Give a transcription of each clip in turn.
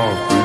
Oh.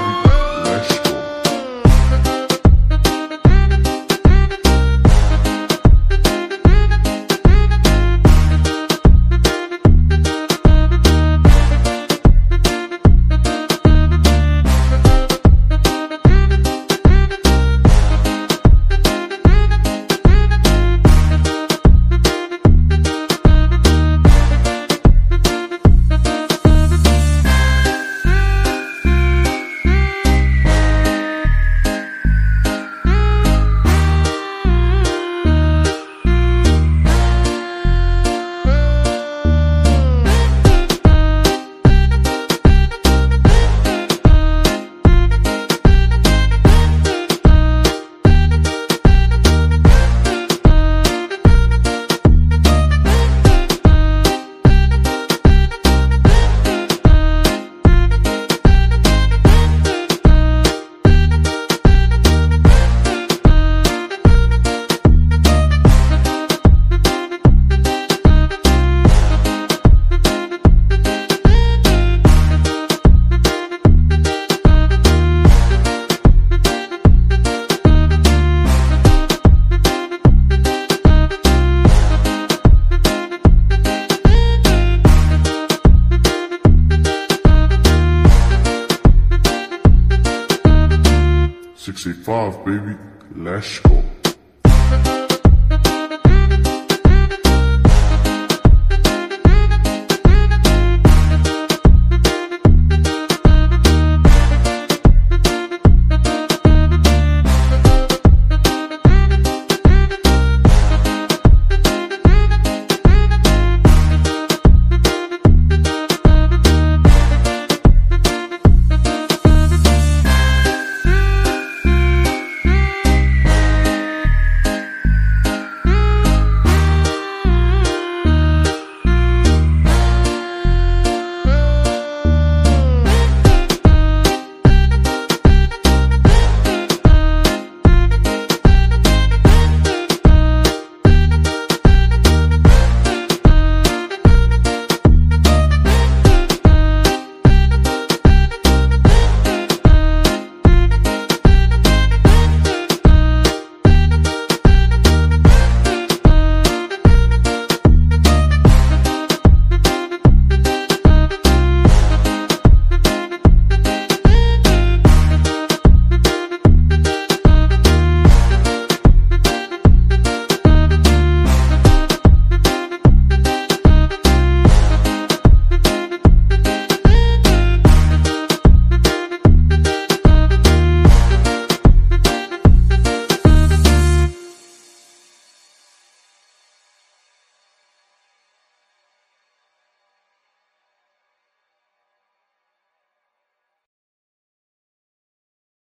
685, baby. Let's go.